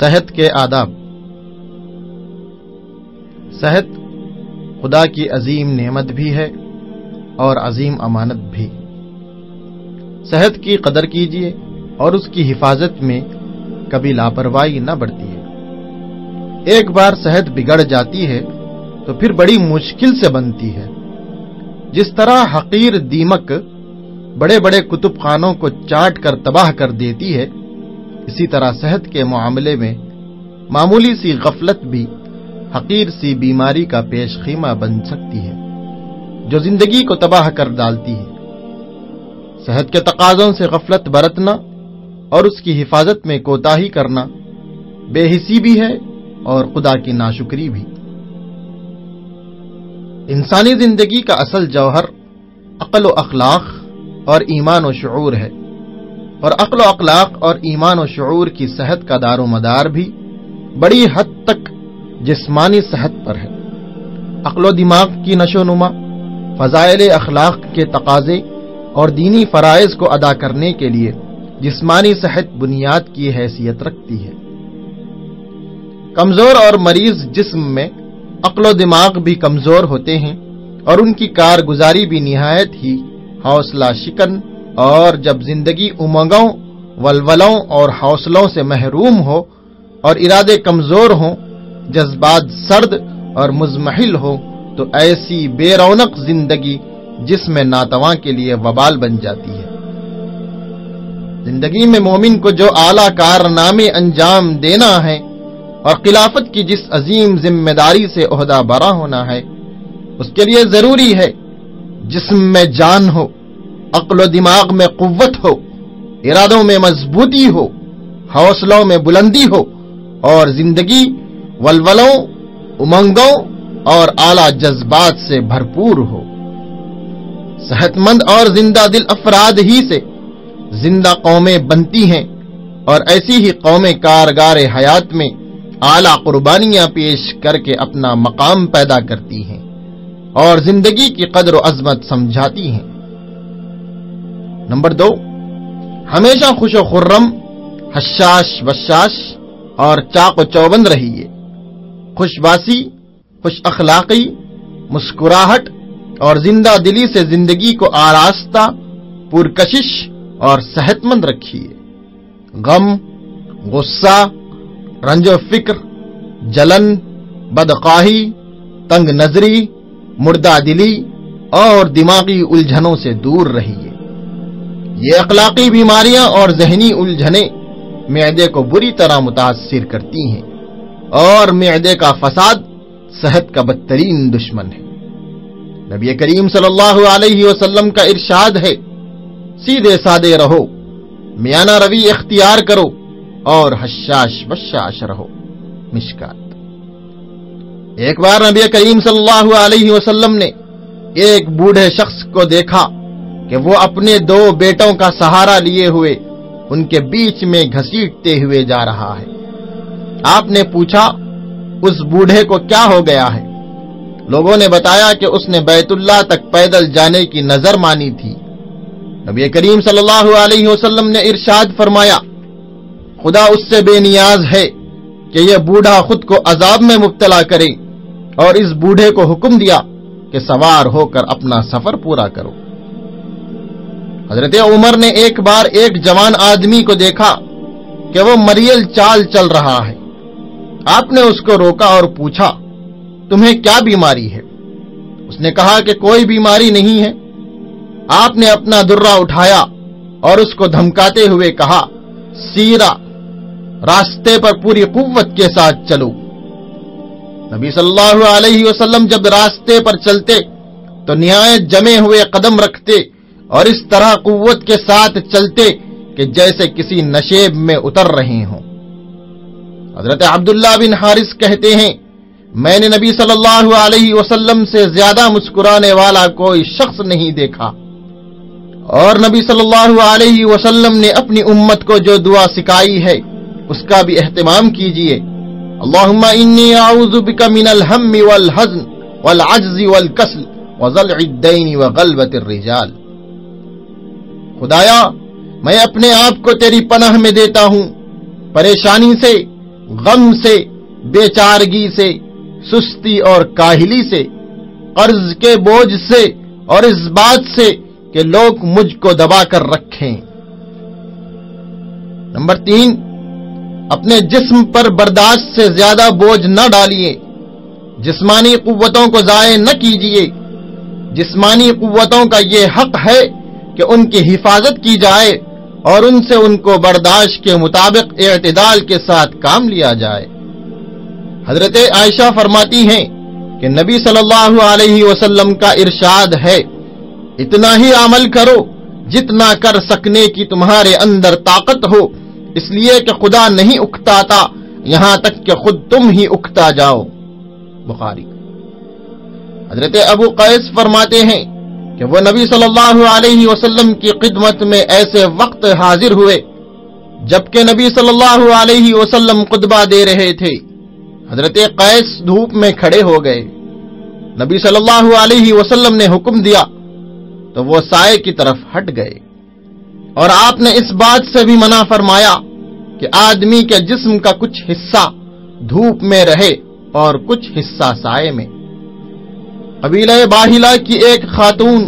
صحت کے آداب۔ صحت خدا کی عظیم نعمت بھی ہے اور عظیم امانت بھی۔ صحت کی قدر کیجیے اور اس کی حفاظت میں کبھی لاپرواہی نہ بڑھتی ہے ایک بار صحت بگڑ جاتی ہے تو پھر بڑی مشکل سے بنتی ہے۔ جس طرح حقیر دیمک بڑے بڑے کتب خانوں کو چاٹ کر تباہ کر دیتی ہے اسی طرح صحت کے معاملے میں معمولی سی غفلت بھی حقیر سی بیماری کا پیش خیمہ بن سکتی ہے، جو زندگی کو تباہ کر ڈالتی ہے۔ صحت کے تقاضوں سے غفلت برتنا اور اس کی حفاظت میں کوتاہی کرنا بے حسی بھی ہے اور خدا کی ناشکری بھی۔ انسانی زندگی کا اصل جوہر عقل و اخلاق اور ایمان و شعور ہے۔ اور عقل و اخلاق اور ایمان و شعور کی صحت کا دار و مدار بھی بڑی حد تک جسمانی صحت پر ہے۔ عقل و دماغ کی نشو نما، فضائل اخلاق کے تقاضے اور دینی فرائض کو ادا کرنے کے لیے جسمانی صحت بنیاد کی حیثیت رکھتی ہے۔ کمزور اور مریض جسم میں عقل و دماغ بھی کمزور ہوتے ہیں اور ان کی کارگزاری بھی نہایت ہی حوصلہ شکن اور جب زندگی امنگوں، ولولوں اور حوصلوں سے محروم ہو اور ارادے کمزور ہوں، جذبات سرد اور مزمحل ہو تو ایسی بے رونق زندگی جس میں ناتواں کے لیے وبال بن جاتی ہے۔ زندگی میں مومن کو جو اعلی کارنامے انجام دینا ہے اور خلافت کی جس عظیم ذمہ داری سے عہدہ برا ہونا ہے، اس کے لیے ضروری ہے جسم میں جان ہو۔ عقل و دماغ میں قوت ہو، ارادوں میں مضبوطی ہو، حوصلوں میں بلندی ہو، اور زندگی ولولوں، امنگوں اور اعلی جذبات سے بھرپور ہو۔ صحت مند اور زندہ دل افراد ہی سے زندہ قومیں بنتی ہیں، اور ایسی ہی قومیں کارگار حیات میں اعلی قربانیاں پیش کر کے اپنا مقام پیدا کرتی ہیں، اور زندگی کی قدر و عظمت سمجھاتی ہیں۔ نمبر دو، ہمیشہ خوش و خرم، حشاش بشاش اور چاق و چوبند رہیے۔ خوش باسی، خوش اخلاقی، مسکراہٹ اور زندہ دلی سے زندگی کو آراستہ، پرکشش اور صحت مند رکھیے۔ غم، غصہ، رنج و فکر، جلن بدقاہی تنگ نظری، مردہ دلی اور دماغی الجھنوں سے دور رہیے۔ یہ اخلاقی بیماریاں اور ذہنی الجھنیں معدے کو بری طرح متاثر کرتی ہیں اور معدے کا فساد صحت کا بدترین دشمن ہے۔ نبی کریم صلی اللہ علیہ وسلم کا ارشاد ہے، سیدھے سادے رہو، میانہ روی اختیار کرو اور حشاش بشاش رہو۔ مشکات۔ ایک بار نبی کریم صلی اللہ علیہ وسلم نے ایک بوڑھے شخص کو دیکھا۔ کہ وہ اپنے دو بیٹوں کا سہارا لیے ہوئے ان کے بیچ میں گھسیٹتے ہوئے جا رہا ہے۔ آپ نے پوچھا، اس بوڑھے کو کیا ہو گیا ہے؟ لوگوں نے بتایا کہ اس نے بیت اللہ تک پیدل جانے کی نظر مانی تھی۔ نبی کریم صلی اللہ علیہ وسلم نے ارشاد فرمایا، خدا اس سے بے نیاز ہے کہ یہ بوڑھا خود کو عذاب میں مبتلا کرے اور اس بوڑھے کو حکم دیا کہ سوار ہو کر اپنا سفر پورا کرو۔ حضرت عمر نے ایک بار ایک جوان آدمی کو دیکھا کہ وہ مریل چال چل رہا ہے۔ آپ نے اس کو روکا اور پوچھا، تمہیں کیا بیماری ہے؟ اس نے کہا کہ کوئی بیماری نہیں ہے۔ آپ نے اپنا درہ اٹھایا اور اس کو دھمکاتے ہوئے کہا، سیرا، راستے پر پوری قوت کے ساتھ چلو۔ نبی صلی اللہ علیہ وسلم جب راستے پر چلتے تو نہایت جمے ہوئے قدم رکھتے اور اس طرح قوت کے ساتھ چلتے کہ جیسے کسی نشیب میں اتر رہے ہوں۔ حضرت عبداللہ بن حارث کہتے ہیں، میں نے نبی صلی اللہ علیہ وسلم سے زیادہ مسکرانے والا کوئی شخص نہیں دیکھا۔ اور نبی صلی اللہ علیہ وسلم نے اپنی امت کو جو دعا سکھائی ہے، اس کا بھی اہتمام کیجیے اللہم انی اعوذ بک من الہم والحزن والعجز والکسل وضلع الدین وغلبت الرجال۔ خدایا، میں اپنے آپ کو تیری پناہ میں دیتا ہوں۔ پریشانی سے، غم سے بے چارگی سے، سستی اور کاہلی سے، قرض کے بوجھ سے اور اس بات سے کہ لوگ مجھ کو دبا کر رکھیں۔ نمبر تین، اپنے جسم پر برداشت سے زیادہ بوجھ نہ ڈالیے۔ جسمانی قوتوں کو ضائع نہ کیجیے۔ جسمانی قوتوں کا یہ حق ہے کہ ان کی حفاظت کی جائے اور ان سے ان کو برداشت کے مطابق اعتدال کے ساتھ کام لیا جائے۔ حضرت عائشہ فرماتی ہیں کہ نبی صلی اللہ علیہ وسلم کا ارشاد ہے، اتنا ہی عمل کرو جتنا کر سکنے کی تمہارے اندر طاقت ہو۔ اس لیے کہ خدا نہیں اکتاتا، یہاں تک کہ خود تم ہی اکتا جاؤ۔ بخاری۔ حضرت ابو قیس فرماتے ہیں کہ وہ نبی صلی اللہ علیہ وسلم کی خدمت میں ایسے وقت حاضر ہوئے جبکہ نبی صلی اللہ علیہ وسلم خطبہ دے رہے تھے۔ حضرت قیس دھوپ میں کھڑے ہو گئے۔ نبی صلی اللہ علیہ وسلم نے حکم دیا تو وہ سائے کی طرف ہٹ گئے۔ اور آپ نے اس بات سے بھی منع فرمایا کہ آدمی کے جسم کا کچھ حصہ دھوپ میں رہے اور کچھ حصہ سائے میں۔ قبیلہ باہلا کی ایک خاتون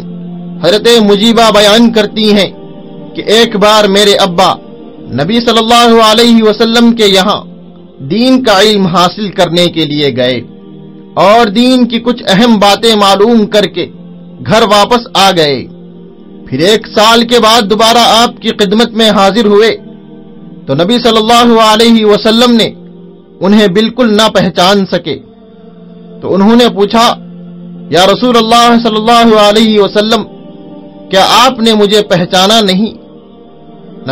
حضرت مجیبہ بیان کرتی ہیں کہ ایک بار میرے ابا نبی صلی اللہ علیہ وسلم کے یہاں دین کا علم حاصل کرنے کے لیے گئے اور دین کی کچھ اہم باتیں معلوم کر کے گھر واپس آ گئے۔ پھر ایک سال کے بعد دوبارہ آپ کی خدمت میں حاضر ہوئے۔ تو نبی صلی اللہ علیہ وسلم نے انہیں بالکل نہ پہچان سکے۔ تو انہوں نے پوچھا یا رسول اللہ صلی اللہ علیہ وسلم، کیا آپ نے مجھے پہچانا نہیں؟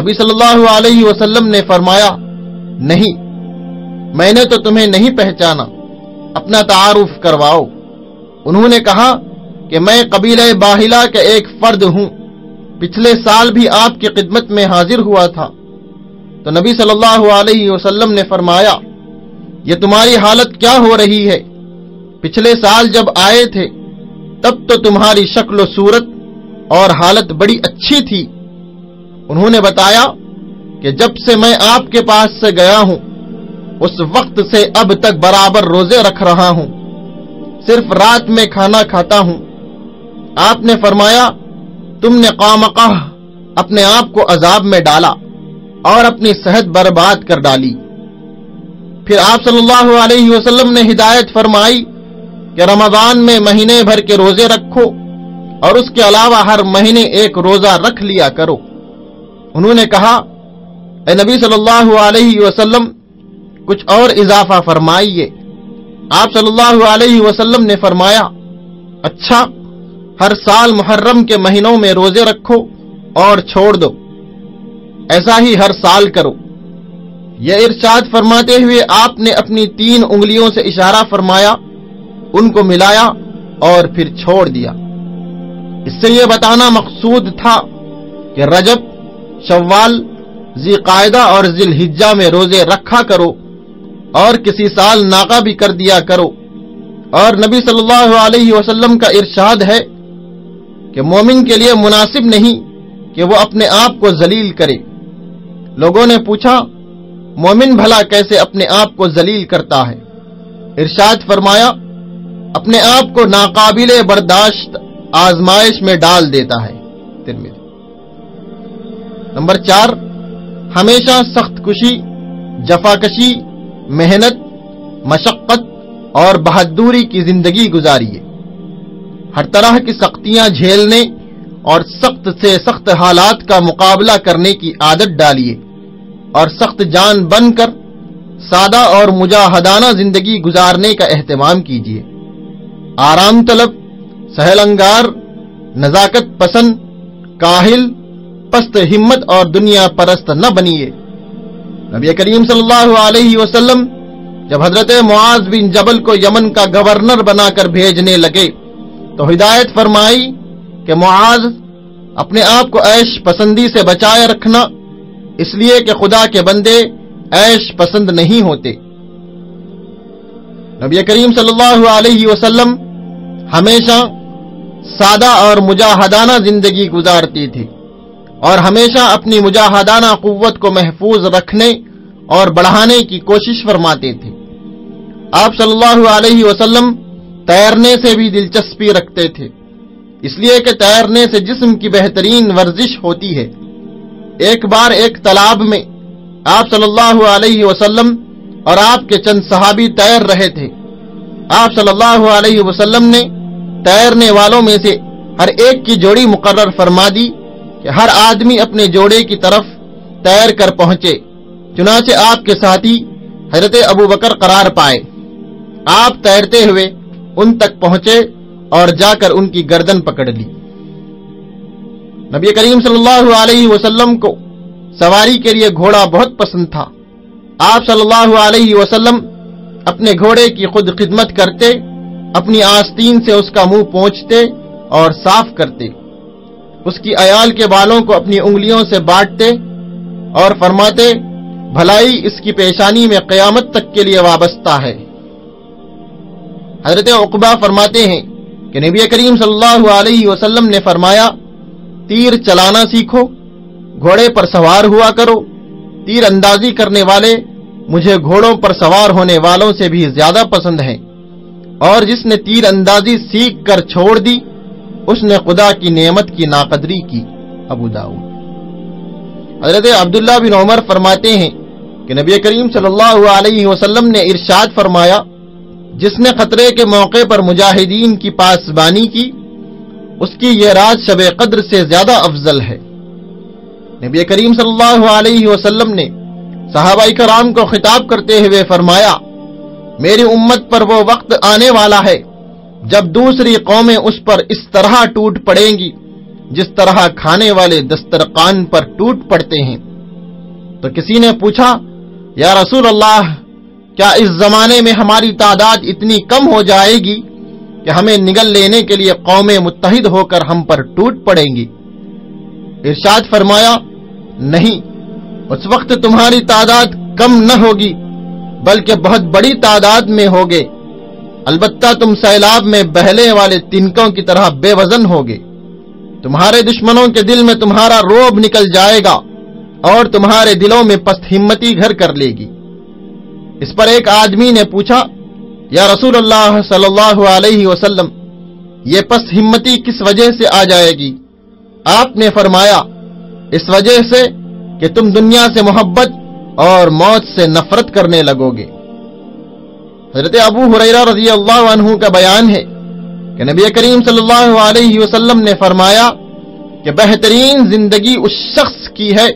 نبی صلی اللہ علیہ وسلم نے فرمایا، نہیں، میں نے تو تمہیں نہیں پہچانا، اپنا تعارف کرواؤ۔ انہوں نے کہا کہ میں قبیل باہلا کا ایک فرد ہوں۔ پچھلے سال بھی آپ کی خدمت میں حاضر ہوا تھا۔ تو نبی صلی اللہ علیہ وسلم نے فرمایا، یہ تمہاری حالت کیا ہو رہی ہے؟ پچھلے سال جب آئے تھے، تب تو تمہاری شکل و صورت اور حالت بڑی اچھی تھی۔ انہوں نے بتایا کہ جب سے میں آپ کے پاس سے گیا ہوں، اس وقت سے اب تک برابر روزے رکھ رہا ہوں۔ صرف رات میں کھانا کھاتا ہوں۔ آپ نے فرمایا، تم نے قامقاہ اپنے آپ کو عذاب میں ڈالا اور اپنی صحت برباد کر ڈالی۔ پھر آپ صلی اللہ علیہ وسلم نے ہدایت فرمائی کہ رمضان میں مہینے بھر کے روزے رکھو اور اس کے علاوہ ہر مہینے ایک روزہ رکھ لیا کرو۔ انہوں نے کہا، اے نبی صلی اللہ علیہ وسلم، کچھ اور اضافہ فرمائیے۔ آپ صلی اللہ علیہ وسلم نے فرمایا اچھا ہر سال محرم کے مہینوں میں روزے رکھو اور چھوڑ دو۔ ایسا ہی ہر سال کرو۔ یہ ارشاد فرماتے ہوئے آپ نے اپنی تین انگلیوں سے اشارہ فرمایا ان کو ملایا اور پھر چھوڑ دیا۔ اس سے یہ بتانا مقصود تھا کہ رجب، شوال ذی قاعدہ اور ذی الحجہ میں روزے رکھا کرو اور کسی سال ناکا بھی کر دیا کرو۔ اور نبی صلی اللہ علیہ وسلم کا ارشاد ہے کہ مومن کے لیے مناسب نہیں کہ وہ اپنے آپ کو ذلیل کرے۔ لوگوں نے پوچھا، مومن بھلا کیسے اپنے آپ کو ذلیل کرتا ہے؟ ارشاد فرمایا اپنے آپ کو ناقابل برداشت آزمائش میں ڈال دیتا ہے نمبر چار، ہمیشہ سخت کشی جفاکشی محنت، مشقت اور بہادری کی زندگی گزاریے۔ ہر طرح کی سختیاں جھیلنے اور سخت سے سخت حالات کا مقابلہ کرنے کی عادت ڈالیے اور سخت جان بن کر سادہ اور مجاہدانہ زندگی گزارنے کا اہتمام کیجیے۔ آرام طلب، سہل انگار، نزاکت پسند، کاہل، پست ہمت اور دنیا پرست نہ بنیے۔ نبی کریم صلی اللہ علیہ وسلم جب حضرت معاذ بن جبل کو یمن کا گورنر بنا کر بھیجنے لگے تو ہدایت فرمائی کہ معاذ، اپنے آپ کو عیش پسندی سے بچائے رکھنا، اس لیے کہ خدا کے بندے عیش پسند نہیں ہوتے۔ نبی کریم صلی اللہ علیہ وسلم ہمیشہ سادہ اور مجاہدانہ زندگی گزارتی تھی اور ہمیشہ اپنی مجاہدانہ قوت کو محفوظ رکھنے اور بڑھانے کی کوشش فرماتے تھے۔ آپ صلی اللہ علیہ وسلم تیرنے سے بھی دلچسپی رکھتے تھے۔ اس لیے کہ تیرنے سے جسم کی بہترین ورزش ہوتی ہے۔ ایک بار ایک تالاب میں آپ صلی اللہ علیہ وسلم اور آپ کے چند صحابی تیر رہے تھے۔ آپ صلی اللہ علیہ وسلم نے تیرنے والوں میں سے ہر ایک کی جوڑی مقرر فرما دی کہ ہر آدمی اپنے جوڑے کی طرف تیر کر پہنچے، چنانچہ آپ کے ساتھی حضرت ابو بکر قرار پائے۔ آپ تیرتے ہوئے ان تک پہنچے اور جا کر ان کی گردن پکڑ لی۔ نبی کریم صلی اللہ علیہ وسلم کو سواری کے لیے گھوڑا بہت پسند تھا۔ آپ صلی اللہ علیہ وسلم اپنے گھوڑے کی خود خدمت کرتے، اپنی آستین سے اس کا منہ پہنچتے اور صاف کرتے۔ اس کی عیال کے بالوں کو اپنی انگلیوں سے بانٹتے اور فرماتے، بھلائی اس کی پیشانی میں قیامت تک کے لیے وابستہ ہے۔ حضرت اقبا فرماتے ہیں کہ نبی کریم صلی اللہ علیہ وسلم نے فرمایا، تیر چلانا سیکھو، گھوڑے پر سوار ہوا کرو، تیر اندازی کرنے والے مجھے گھوڑوں پر سوار ہونے والوں سے بھی زیادہ پسند ہیں۔ اور جس نے تیر اندازی سیکھ کر چھوڑ دی، اس نے خدا کی نعمت کی ناقدری کی۔ ابو داؤ حضرت عبداللہ بن عمر فرماتے ہیں کہ نبی کریم صلی اللہ علیہ وسلم نے ارشاد فرمایا، جس نے خطرے کے موقع پر مجاہدین کی پاسبانی کی، اس کی یہ رات شب قدر سے زیادہ افضل ہے۔ نبی کریم صلی اللہ علیہ وسلم نے صحابہ کرام کو خطاب کرتے ہوئے فرمایا، میری امت پر وہ وقت آنے والا ہے جب دوسری قومیں اس پر اس طرح ٹوٹ پڑیں گی جس طرح کھانے والے دسترقان پر ٹوٹ پڑتے ہیں۔ تو کسی نے پوچھا، یا رسول اللہ، کیا اس زمانے میں ہماری تعداد اتنی کم ہو جائے گی کہ ہمیں نگل لینے کے لیے قومیں متحد ہو کر ہم پر ٹوٹ پڑیں گی؟ ارشاد فرمایا، نہیں۔ اس وقت تمہاری تعداد کم نہ ہوگی، بلکہ بہت بڑی تعداد میں ہوگے۔ البتہ تم سیلاب میں بہلے والے تنکوں کی طرح بے وزن ہوگے۔ تمہارے دشمنوں کے دل میں تمہارا روب نکل جائے گا اور تمہارے دلوں میں پست ہمتی گھر کر لے گی۔ اس پر ایک آدمی نے پوچھا، یا رسول اللہ صلی اللہ علیہ وسلم، یہ پست ہمتی کس وجہ سے آ جائے گی؟ آپ نے فرمایا، اس وجہ سے کہ تم دنیا سے محبت اور موت سے نفرت کرنے لگو گے۔ حضرت ابو حریرہ رضی اللہ عنہ کا بیان ہے کہ نبی کریم صلی اللہ علیہ وسلم نے فرمایا کہ بہترین زندگی اس شخص کی ہے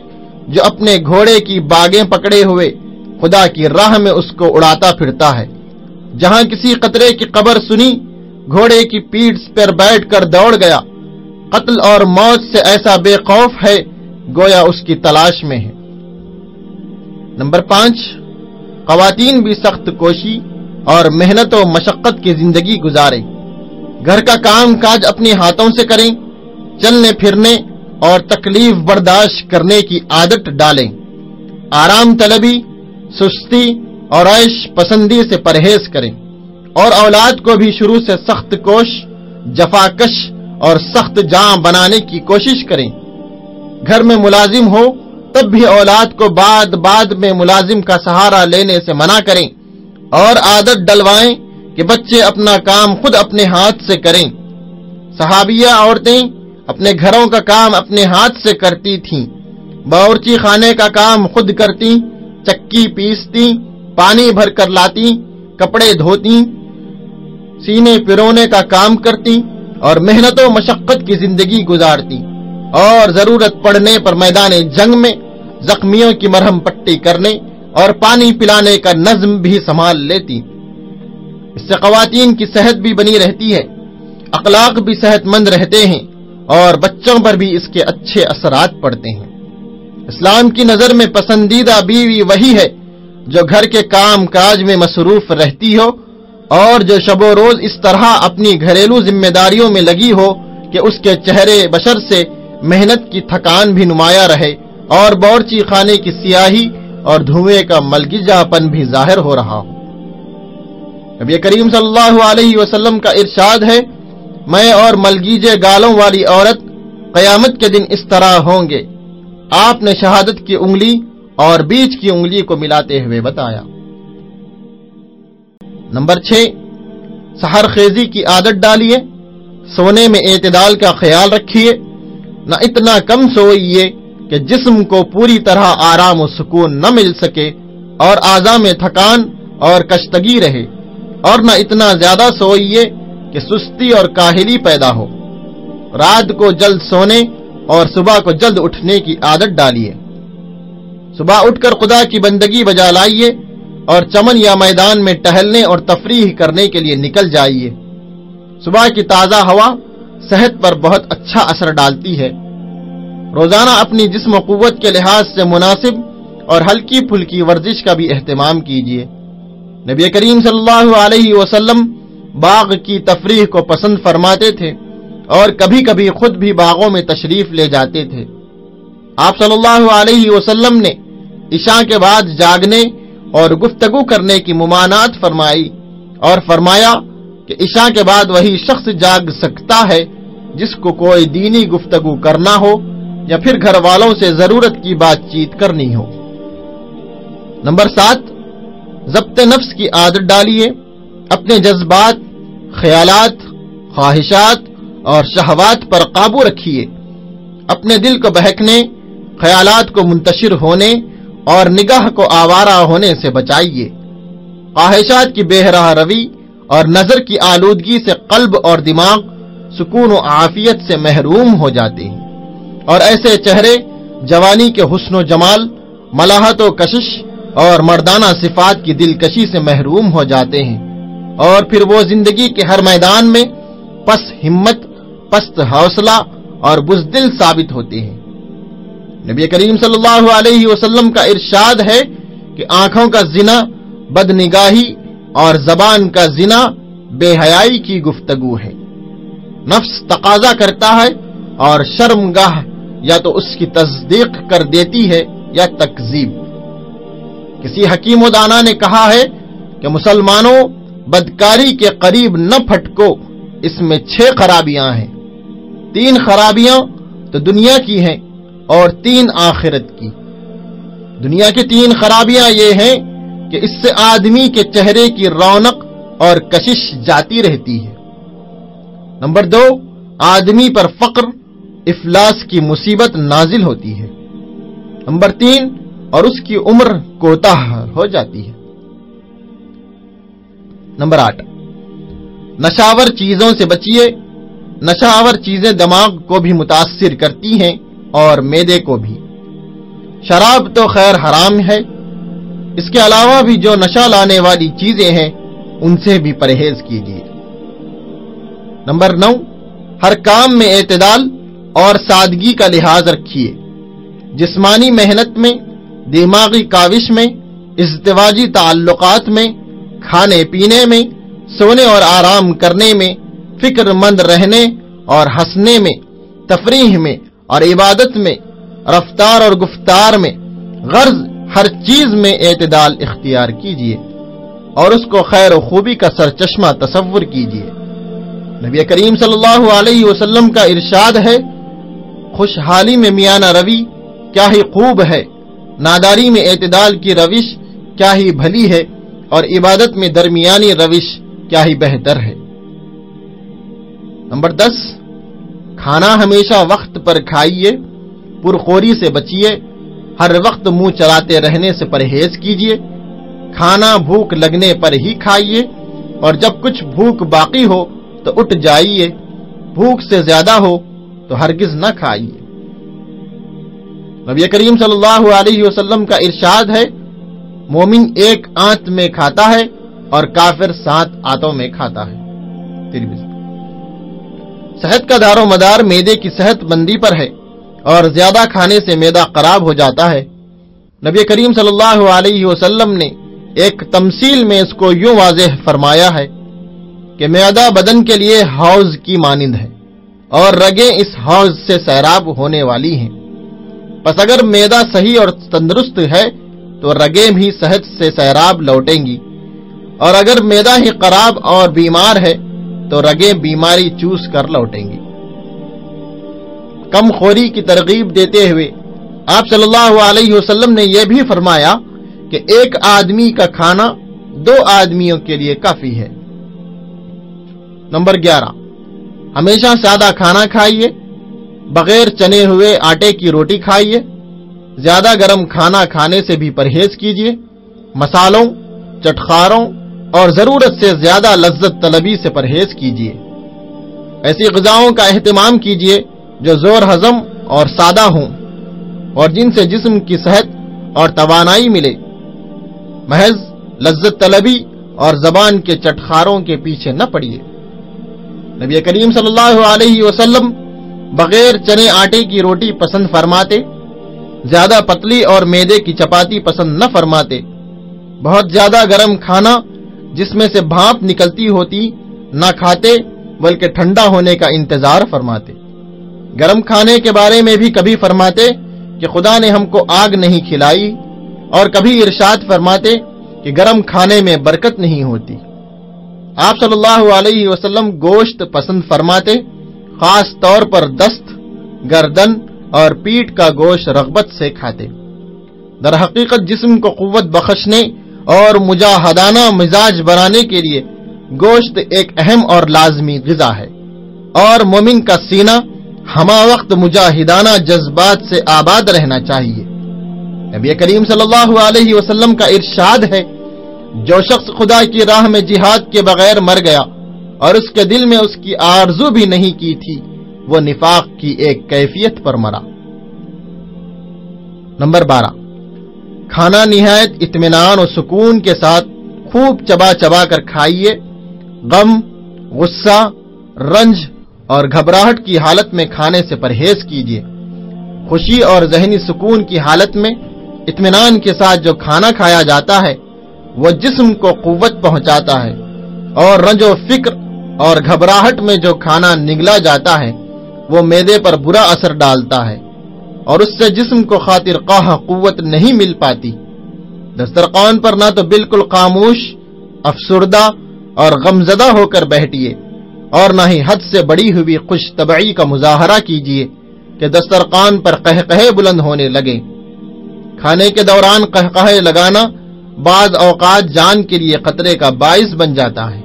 جو اپنے گھوڑے کی باغیں پکڑے ہوئے خدا کی راہ میں اس کو اڑاتا پھرتا ہے۔ جہاں کسی قطرے کی قبر سنی، گھوڑے کی پیٹ پر بیٹھ کر دوڑ گیا۔ قتل اور موت سے ایسا بے خوف ہے گویا اس کی تلاش میں ہے۔ نمبر پانچ، خواتین بھی سخت کوشی اور محنت و مشقت کی زندگی گزاریں۔ گھر کا کام کاج اپنے ہاتھوں سے کریں، چلنے پھرنے اور تکلیف برداشت کرنے کی عادت ڈالیں۔ آرام طلبی، سستی اور عیش پسندی سے پرہیز کریں۔ اور اولاد کو بھی شروع سے سخت کوش جفاکش اور سخت جاں بنانے کی کوشش کریں۔ گھر میں ملازم ہو، تب بھی اولاد کو بعد بعد میں ملازم کا سہارا لینے سے منع کریں۔ اور عادت ڈلوائیں کہ بچے اپنا کام خود اپنے ہاتھ سے کریں۔ صحابیہ عورتیں اپنے گھروں کا کام اپنے ہاتھ سے کرتی تھیں۔ باورچی خانے کا کام خود کرتی، چکی پیستی، پانی بھر کر لاتی، کپڑے دھوتی، سینے پرونے کا کام کرتی اور محنت و مشقت کی زندگی گزارتی۔ اور ضرورت پڑنے پر میدان جنگ میں، زخمیوں کی مرہم پٹی کرنے اور پانی پلانے کا نظم بھی سنبھال لیتی۔ اس سے خواتین کی صحت بھی بنی رہتی ہے، اخلاق بھی صحت مند رہتے ہیں اور بچوں پر بھی اس کے اچھے اثرات پڑتے ہیں۔ اسلام کی نظر میں پسندیدہ بیوی وہی ہے جو گھر کے کام کاج میں مصروف رہتی ہو اور جو شب و روز اس طرح اپنی گھریلو ذمہ داریوں میں لگی ہو کہ اس کے چہرے بشر سے محنت کی تھکان بھی نمایاں رہے اور بورچی خانے کی سیاہی اور دھوئے کا ملگیجا پن بھی ظاہر ہو رہا ہو۔ نبی کریم صلی اللہ علیہ وسلم کا ارشاد ہے، میں اور ملگیجے گالوں والی عورت قیامت کے دن اس طرح ہوں گے۔ آپ نے شہادت کی انگلی اور بیچ کی انگلی کو ملاتے ہوئے بتایا۔ نمبر چھ سہر خیزی کی عادت ڈالیے، سونے میں اعتدال کا خیال رکھیے۔ نہ اتنا کم سوئیے کہ جسم کو پوری طرح آرام و سکون نہ مل سکے اور آزا میں تھکان اور کشتگی رہے اور نہ اتنا زیادہ سوئیے کہ سستی اور کاہلی پیدا ہو۔ رات کو جلد سونے اور صبح کو جلد اٹھنے کی عادت ڈالیے۔ صبح اٹھ کر خدا کی بندگی بجا لائیے اور چمن یا میدان میں ٹہلنے اور تفریح کرنے کے لیے نکل جائیے۔ صبح کی تازہ ہوا صحت پر بہت اچھا اثر ڈالتی ہے۔ روزانہ اپنی جسم و قوت کے لحاظ سے مناسب اور ہلکی پھلکی ورزش کا بھی اہتمام کیجیے نبی کریم صلی اللہ علیہ وسلم باغ کی تفریح کو پسند فرماتے تھے اور کبھی کبھی خود بھی باغوں میں تشریف لے جاتے تھے۔ آپ صلی اللہ علیہ وسلم نے عشاء کے بعد جاگنے اور گفتگو کرنے کی ممانات فرمائی اور فرمایا کہ عشاء کے بعد وہی شخص جاگ سکتا ہے جس کو کوئی دینی گفتگو کرنا ہو یا پھر گھر والوں سے ضرورت کی بات چیت کرنی ہو۔ نمبر سات، ضبط نفس کی عادت ڈالیے، اپنے جذبات، خیالات، خواہشات اور شہوات پر قابو رکھیے۔ اپنے دل کو بہکنے، خیالات کو منتشر ہونے اور نگاہ کو آوارہ ہونے سے بچائیے۔ خواہشات کی بہراہ روی اور نظر کی آلودگی سے قلب اور دماغ سکون و عافیت سے محروم ہو جاتے ہیں۔ اور ایسے چہرے، جوانی کے حسن و جمال، ملاحت و کشش اور مردانہ صفات کی دلکشی سے محروم ہو جاتے ہیں۔ اور پھر وہ زندگی کے ہر میدان میں پس ہمت، پست حوصلہ اور بزدل ثابت ہوتے ہیں۔ نبی کریم صلی اللہ علیہ وسلم کا ارشاد ہے کہ آنکھوں کا زنا بد نگاہی اور زبان کا زنا بے حیائی کی گفتگو ہے۔ نفس تقاضا کرتا ہے اور شرم گاہ یا تو اس کی تصدیق کر دیتی ہے یا تکزیب کسی حکیم و دانا نے کہا ہے کہ مسلمانوں، بدکاری کے قریب نہ پھٹکو، اس میں چھ خرابیاں ہیں۔ تین خرابیاں تو دنیا کی ہیں اور تین آخرت کی۔ دنیا کی تین خرابیاں یہ ہیں کہ اس سے آدمی کے چہرے کی رونق اور کشش جاتی رہتی ہے۔ نمبر دو، آدمی پر فقر، افلاس کی مصیبت نازل ہوتی ہے۔ نمبر تین، اور اس کی عمر کوتا ہو جاتی ہے۔ نمبر آٹھ، نشاور چیزوں سے بچیے۔ نشاور چیزیں دماغ کو بھی متاثر کرتی ہیں اور میدے کو بھی۔ شراب تو خیر حرام ہے۔ اس کے علاوہ بھی جو نشہ لانے والی چیزیں ہیں، ان سے بھی پرہیز کیجیے۔ نمبر نو، ہر کام میں اعتدال اور سادگی کا لحاظ رکھیے۔ جسمانی محنت میں، دماغی کاوش میں، ازدواجی تعلقات میں، کھانے پینے میں، سونے اور آرام کرنے میں، فکر مند رہنے اور ہنسنے میں، تفریح میں اور عبادت میں، رفتار اور گفتار میں، غرض ہر چیز میں اعتدال اختیار کیجیے اور اس کو خیر و خوبی کا سر چشمہ تصور کیجیے نبی کریم صلی اللہ علیہ وسلم کا ارشاد ہے، خوشحالی میں میانہ روی کیا ہی خوب ہے، ناداری میں اعتدال کی روش کیا ہی بھلی ہے، اور عبادت میں درمیانی روش کیا ہی بہتر ہے۔ نمبر دس، کھانا ہمیشہ وقت پر کھائیے، پرخوری سے بچیے ہر وقت منہ چلاتے رہنے سے پرہیز کیجیے کھانا بھوک لگنے پر ہی کھائیے، اور جب کچھ بھوک باقی ہو تو اٹھ جائیے، بھوک سے زیادہ ہو تو ہرگز نہ کھائیے۔ نبی کریم صلی اللہ علیہ وسلم کا ارشاد ہے، مومن ایک آنت میں کھاتا ہے اور کافر سات آتوں میں کھاتا ہے۔ صحت کا دار و مدار میدے کی صحت مندی پر ہے۔ اور زیادہ کھانے سے میدا خراب ہو جاتا ہے۔ نبی کریم صلی اللہ علیہ وسلم نے ایک تمثیل میں اس کو یوں واضح فرمایا ہے کہ میدا بدن کے لیے حوض کی مانند ہے اور رگیں اس حوض سے سیراب ہونے والی ہیں۔ پس اگر میدا صحیح اور تندرست ہے تو رگیں بھی صحت سے سیراب لوٹیں گی۔ اور اگر میدا ہی خراب اور بیمار ہے تو رگیں بیماری چوس کر لوٹیں گی۔ کم خوری کی ترغیب دیتے ہوئے آپ صلی اللہ علیہ وسلم نے یہ بھی فرمایا کہ ایک آدمی کا کھانا دو آدمیوں کے لیے کافی ہے۔ نمبر گیارہ، ہمیشہ سادہ کھانا کھائیے، بغیر چنے ہوئے آٹے کی روٹی کھائیے، زیادہ گرم کھانا کھانے سے بھی پرہیز کیجیے مسالوں چٹخاروں اور ضرورت سے زیادہ لذت طلبی سے پرہیز کیجیے۔ ایسی غذاؤں کا اہتمام کیجیے جو زور ہضم اور سادہ ہوں اور جن سے جسم کی صحت اور توانائی ملے۔ محض لذت طلبی اور زبان کے چٹخاروں کے پیچھے نہ پڑیے۔ نبی کریم صلی اللہ علیہ وسلم بغیر چنے آٹے کی روٹی پسند فرماتے، زیادہ پتلی اور میدے کی چپاتی پسند نہ فرماتے۔ بہت زیادہ گرم کھانا جس میں سے بھانپ نکلتی ہوتی نہ کھاتے، بلکہ ٹھنڈا ہونے کا انتظار فرماتے۔ گرم کھانے کے بارے میں بھی کبھی فرماتے کہ خدا نے ہم کو آگ نہیں کھلائی، اور کبھی ارشاد فرماتے کہ گرم کھانے میں برکت نہیں ہوتی۔ آپ صلی اللہ علیہ وسلم گوشت پسند فرماتے، خاص طور پر دست، گردن اور پیٹ کا گوشت رغبت سے کھاتے۔ در حقیقت جسم کو قوت بخشنے اور مجاہدانہ مزاج بنانے کے لیے گوشت ایک اہم اور لازمی غذا ہے، اور مومن کا سینہ ہما وقت مجاہدانہ جذبات سے آباد رہنا چاہیے۔ نبی کریم صلی اللہ علیہ وسلم کا ارشاد ہے، جو شخص خدا کی راہ میں جہاد کے بغیر مر گیا اور اس کے دل میں اس کی آرزو بھی نہیں کی تھی، وہ نفاق کی ایک کیفیت پر مرا۔ نمبر بارہ، کھانا نہایت اطمینان اور سکون کے ساتھ خوب چبا چبا کر کھائیے۔ غم، غصہ، رنج اور گھبراہٹ کی حالت میں کھانے سے پرہیز کیجیے خوشی اور ذہنی سکون کی حالت میں اطمینان کے ساتھ جو کھانا کھایا جاتا ہے، وہ جسم کو قوت پہنچاتا ہے اور رنج و فکر اور گھبراہٹ میں جو کھانا نگلا جاتا ہے، وہ میدے پر برا اثر ڈالتا ہے اور اس سے جسم کو خاطر قاہ قوت نہیں مل پاتی۔ دسترقان پر نہ تو بالکل خاموش، افسردہ اور غمزدہ ہو کر بیٹھیے اور نہ ہی حد سے بڑی ہوئی خوش طبعی کا مظاہرہ کیجیے کہ دسترخوان پر قہقہے بلند ہونے لگے۔ کھانے کے دوران قہقہے لگانا بعض اوقات جان کے لیے خطرے کا باعث بن جاتا ہے۔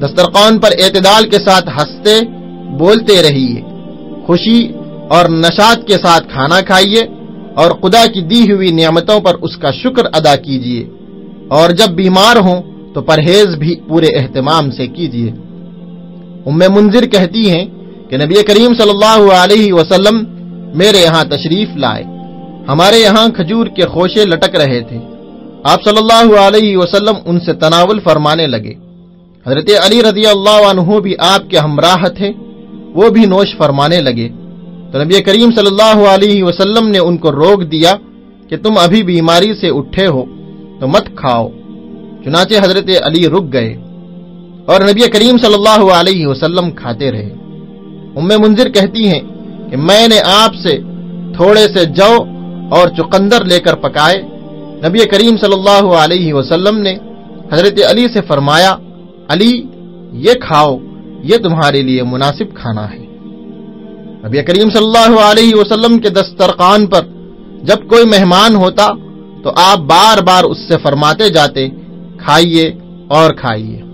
دسترخوان پر اعتدال کے ساتھ ہنستے بولتے رہیے۔ خوشی اور نشات کے ساتھ کھانا کھائیے اور خدا کی دی ہوئی نعمتوں پر اس کا شکر ادا کیجیے۔ اور جب بیمار ہوں تو پرہیز بھی پورے اہتمام سے کیجیے۔ ام منظر کہتی ہیں کہ نبی کریم صلی اللہ علیہ وسلم میرے یہاں تشریف لائے۔ ہمارے یہاں کھجور کے خوشے لٹک رہے تھے۔ آپ صلی اللہ علیہ وسلم ان سے تناول فرمانے لگے۔ حضرت علی رضی اللہ عنہ بھی آپ کے ہمراہ تھے۔ وہ بھی نوش فرمانے لگے۔ تو نبی کریم صلی اللہ علیہ وسلم نے ان کو روک دیا کہ تم ابھی بیماری سے اٹھے ہو، تو مت کھاؤ۔ چنانچہ حضرت علی رک گئے۔ اور نبی کریم صلی اللہ علیہ وسلم کھاتے رہے۔ ام منظر کہتی ہیں کہ میں نے آپ سے تھوڑے سے جو اور چقندر لے کر پکائے۔ نبی کریم صلی اللہ علیہ وسلم نے حضرت علی سے فرمایا، علی، یہ کھاؤ، یہ تمہارے لیے مناسب کھانا ہے۔ نبی کریم صلی اللہ علیہ وسلم کے دسترخان پر جب کوئی مہمان ہوتا تو آپ بار بار اس سے فرماتے جاتے، کھائیے اور کھائیے۔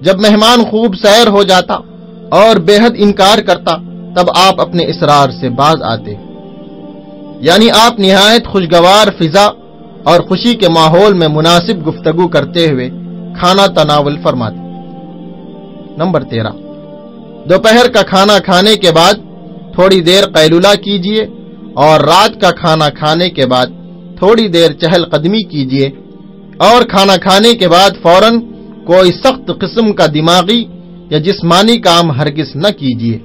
جب مہمان خوب سیر ہو جاتا اور بے حد انکار کرتا، تب آپ اپنے اسرار سے باز آتے۔ یعنی آپ نہایت خوشگوار فضا اور خوشی کے ماحول میں مناسب گفتگو کرتے ہوئے کھانا تناول فرماتے۔ نمبر تیرہ۔ دوپہر کا کھانا کھانے کے بعد تھوڑی دیر قیلولہ کیجیے اور رات کا کھانا کھانے کے بعد تھوڑی دیر چہل قدمی کیجیے اور کھانا کھانے کے بعد فوراً کوئی سخت قسم کا دماغی یا جسمانی کام ہرگز نہ کیجیے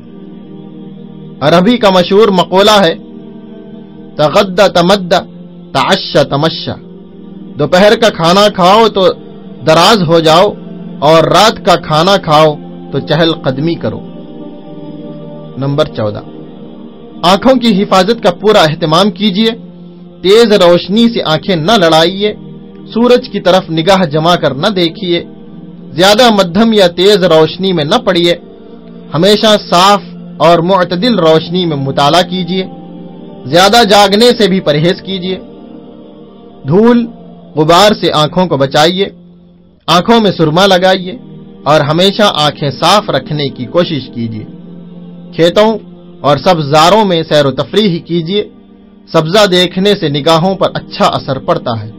عربی کا مشہور مقولہ ہے، تغد تمد تعش تمشا دوپہر کا کھانا کھاؤ تو دراز ہو جاؤ، اور رات کا کھانا کھاؤ تو چہل قدمی کرو۔ نمبر چودہ۔ آنکھوں کی حفاظت کا پورا اہتمام کیجیے تیز روشنی سے آنکھیں نہ لڑائیے، سورج کی طرف نگاہ جما کر نہ دیکھیے۔ زیادہ مدھم یا تیز روشنی میں نہ پڑیے۔ ہمیشہ صاف اور معتدل روشنی میں مطالعہ کیجیے۔ زیادہ جاگنے سے بھی پرہیز کیجیے۔ دھول، غبار سے آنکھوں کو بچائیے۔ آنکھوں میں سرما لگائیے اور ہمیشہ آنکھیں صاف رکھنے کی کوشش کیجیے۔ کھیتوں اور سبزاروں میں سیر و تفریح کیجیے۔ سبزہ دیکھنے سے نگاہوں پر اچھا اثر پڑتا ہے۔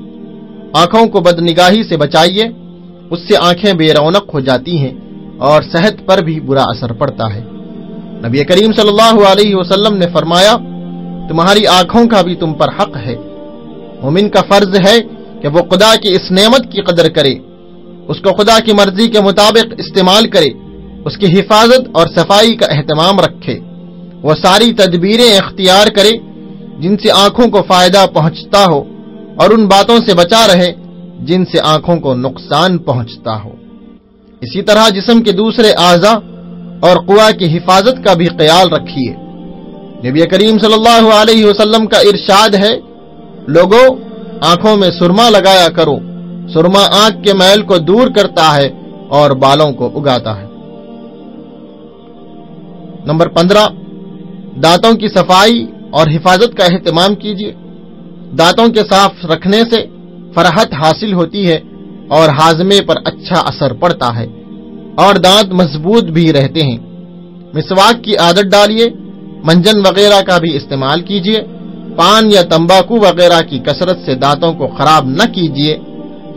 آنکھوں کو بد نگاہی سے بچائیے۔ اس سے آنکھیں بے رونق ہو جاتی ہیں اور صحت پر بھی برا اثر پڑتا ہے۔ نبی کریم صلی اللہ علیہ وسلم نے فرمایا، تمہاری آنکھوں کا بھی تم پر حق ہے۔ مومن کا فرض ہے کہ وہ خدا کی اس نعمت کی قدر کرے، اس کو خدا کی مرضی کے مطابق استعمال کرے، اس کی حفاظت اور صفائی کا اہتمام رکھے۔ وہ ساری تدبیریں اختیار کرے، جن سے آنکھوں کو فائدہ پہنچتا ہو اور ان باتوں سے بچا رہے جن سے آنکھوں کو نقصان پہنچتا ہو۔ اسی طرح جسم کے دوسرے اعضا اور قوا کی حفاظت کا بھی خیال رکھیے۔ نبی کریم صلی اللہ علیہ وسلم کا ارشاد ہے لوگوں آنکھوں میں سرما لگایا کرو۔ سرما آنکھ کے میل کو دور کرتا ہے اور بالوں کو اگاتا ہے۔ نمبر پندرہ، دانتوں کی صفائی اور حفاظت کا اہتمام کیجیے۔ دانتوں کے صاف رکھنے سے فرحت حاصل ہوتی ہے اور ہاضمے پر اچھا اثر پڑتا ہے اور دانت مضبوط بھی رہتے ہیں۔ مسواک کی عادت ڈالیے، منجن وغیرہ کا بھی استعمال کیجیے، پان یا تمباکو وغیرہ کی کثرت سے دانتوں کو خراب نہ کیجیے،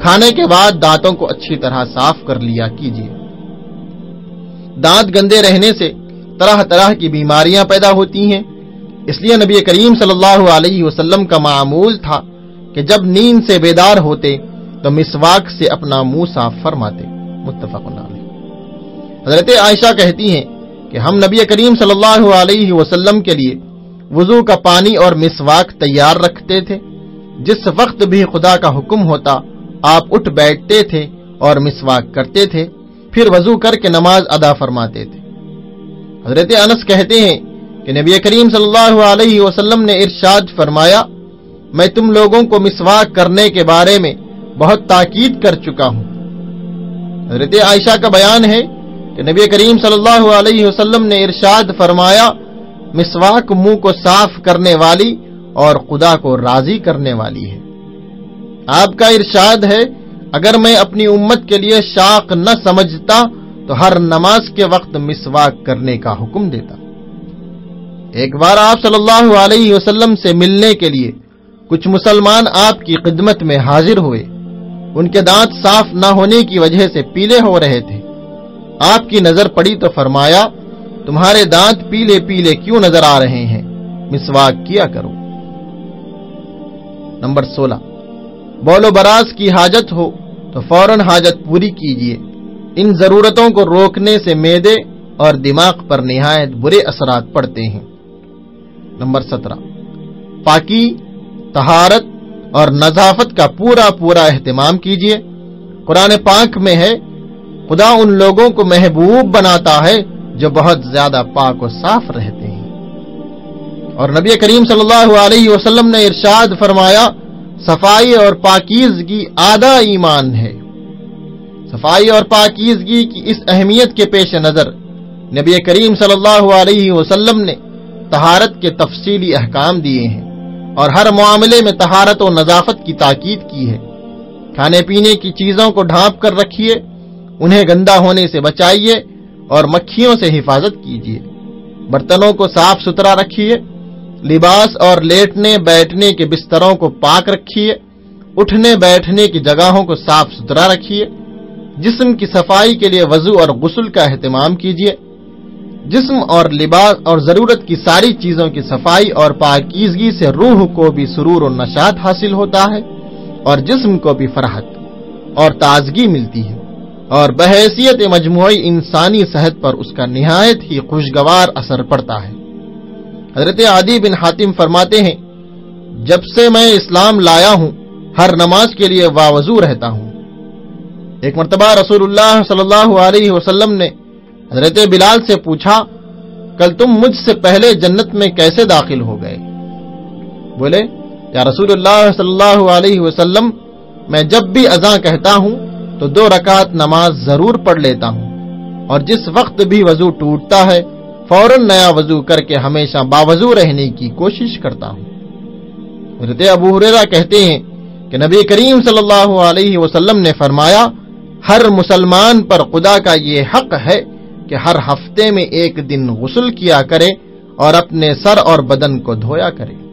کھانے کے بعد دانتوں کو اچھی طرح صاف کر لیا کیجیے۔ دانت گندے رہنے سے طرح طرح کی بیماریاں پیدا ہوتی ہیں۔ اس لیے نبی کریم صلی اللہ علیہ وسلم کا معمول تھا کہ جب نیند سے بیدار ہوتے تو مسواک سے اپنا منہ صاف فرماتے۔ متفق حضرت عائشہ کہتی ہیں کہ ہم نبی کریم صلی اللہ علیہ وسلم کے لیے وضو کا پانی اور مسواک تیار رکھتے تھے۔ جس وقت بھی خدا کا حکم ہوتا، آپ اٹھ بیٹھتے تھے اور مسواک کرتے تھے، پھر وضو کر کے نماز ادا فرماتے تھے۔ حضرت انس کہتے ہیں کہ نبی کریم صلی اللہ علیہ وسلم نے ارشاد فرمایا میں تم لوگوں کو مسواک کرنے کے بارے میں بہت تاکید کر چکا ہوں۔ حضرت عائشہ کا بیان ہے کہ نبی کریم صلی اللہ علیہ وسلم نے ارشاد فرمایا، مسواک منہ کو صاف کرنے والی اور خدا کو راضی کرنے والی ہے۔ آپ کا ارشاد ہے، اگر میں اپنی امت کے لیے شاق نہ سمجھتا تو ہر نماز کے وقت مسواک کرنے کا حکم دیتا۔ ایک بار آپ صلی اللہ علیہ وسلم سے ملنے کے لیے کچھ مسلمان آپ کی خدمت میں حاضر ہوئے۔ ان کے دانت صاف نہ ہونے کی وجہ سے پیلے ہو رہے تھے۔ آپ کی نظر پڑی تو فرمایا، تمہارے دانت پیلے پیلے کیوں نظر آ رہے ہیں؟ مسواک کیا کرو۔ نمبر سولہ۔ بولو براز کی حاجت ہو تو فوراً حاجت پوری کیجیے ان ضرورتوں کو روکنے سے میدے اور دماغ پر نہایت برے اثرات پڑتے ہیں۔ نمبر سترہ۔ پاکی تہارت اور نظافت کا پورا پورا اہتمام کیجیے قرآن پاک میں ہے، خدا ان لوگوں کو محبوب بناتا ہے جو بہت زیادہ پاک و صاف رہتے ہیں۔ اور نبی کریم صلی اللہ علیہ وسلم نے ارشاد فرمایا، صفائی اور پاکیزگی آدھا ایمان ہے۔ صفائی اور پاکیزگی کی اس اہمیت کے پیش نظر نبی کریم صلی اللہ علیہ وسلم نے تہارت کے تفصیلی احکام دیے ہیں۔ اور ہر معاملے میں تہارت و نظافت کی تاکید کی ہے۔ کھانے پینے کی چیزوں کو ڈھانپ کر رکھیے، انہیں گندا ہونے سے بچائیے اور مکھیوں سے حفاظت کیجیے۔ برتنوں کو صاف ستھرا رکھیے، لباس اور لیٹنے بیٹھنے کے بستروں کو پاک رکھیے، اٹھنے بیٹھنے کی جگہوں کو صاف ستھرا رکھیے۔ جسم کی صفائی کے لیے وضو اور غسل کا اہتمام کیجیے۔ جسم اور لباس اور ضرورت کی ساری چیزوں کی صفائی اور پاکیزگی سے روح کو بھی سرور و نشات حاصل ہوتا ہے اور جسم کو بھی فرحت اور تازگی ملتی ہے اور بحیثیت مجموعی انسانی صحت پر اس کا نہایت ہی خوشگوار اثر پڑتا ہے۔ حضرت عادی بن حاتم فرماتے ہیں، جب سے میں اسلام لایا ہوں، ہر نماز کے لیے واوضو رہتا ہوں۔ ایک مرتبہ رسول اللہ صلی اللہ علیہ وسلم نے حضرت بلال سے پوچھا، کل تم مجھ سے پہلے جنت میں کیسے داخل ہو گئے؟ بولے، یا رسول اللہ صلی اللہ علیہ وسلم، میں جب بھی ازاں کہتا ہوں تو دو رکعت نماز ضرور پڑھ لیتا ہوں۔ اور جس وقت بھی وضو ٹوٹتا ہے، فوراً نیا وضو کر کے ہمیشہ باوضو رہنے کی کوشش کرتا ہوں۔ حضرت ابو حریرہ کہتے ہیں کہ نبی کریم صلی اللہ علیہ وسلم نے فرمایا، ہر مسلمان پر خدا کا یہ حق ہے کہ ہر ہفتے میں ایک دن غسل کیا کرے اور اپنے سر اور بدن کو دھویا کرے۔